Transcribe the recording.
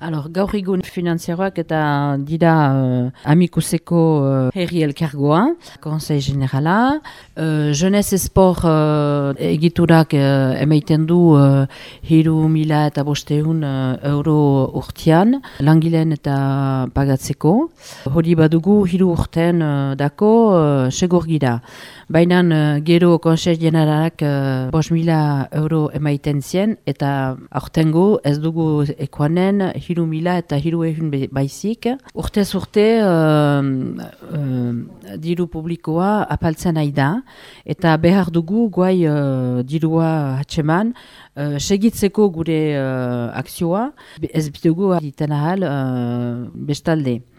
Alors, gaur egun finanziaroak eta dira uh, amikuseko uh, herri elkargoa, konsei generala. Uh, Jeunesse Esport uh, egiturak uh, emaiten du uh, hiru mila eta bosteun uh, euro urtean, langileen eta pagatzeko. Hori badugu hiru urtean uh, dako uh, segur gira. Baina uh, gero konsei generalak uh, bos mila euro emaiten zien eta aurtengo ez dugu ekoanen hiru mila eta hiru ehun baizik. Urtez urte uh, uh, diru publikoa apaltzen nahi da eta behar dugu guai uh, dirua hatxeman uh, segitzeko gure uh, akzioa ez bitugu egiten ahal uh, bestalde.